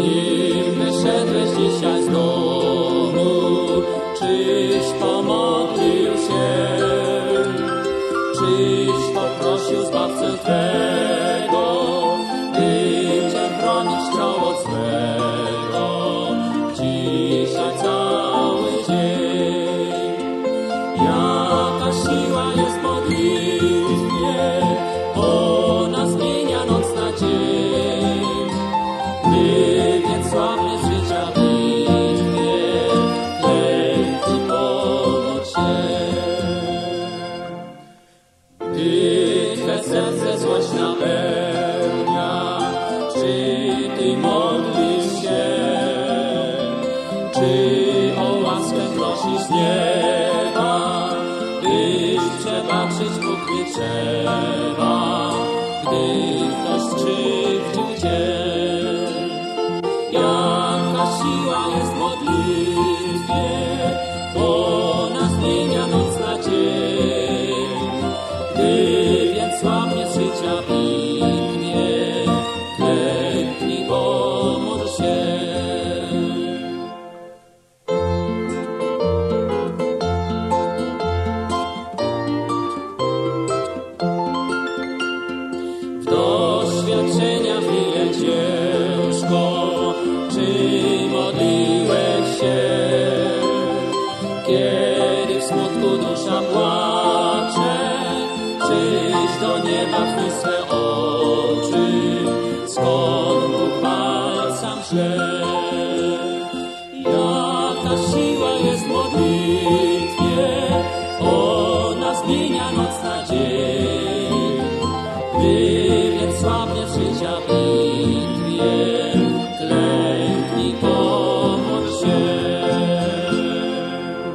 Nim wyszedłeś dzisiaj z domu, czyś pomodlił się, czyś poprosił Zbawcę Twego, by Cię chronić chciał od złego. Dzisiaj cały dzień ja Czy o łaskę prosisz nieba, byś przebaczyć mógł nie trzeba, gdy ktoś skrzywdził Cię? Jaka siła jest w modlitwie, ona zmienia noc na dzień. Gdy więc słabnie życia bitwie, czyś do nieba wznieś swe oczy, skąd Bóg palcam się? Jaka siła jest w modlitwie, ona zmienia noc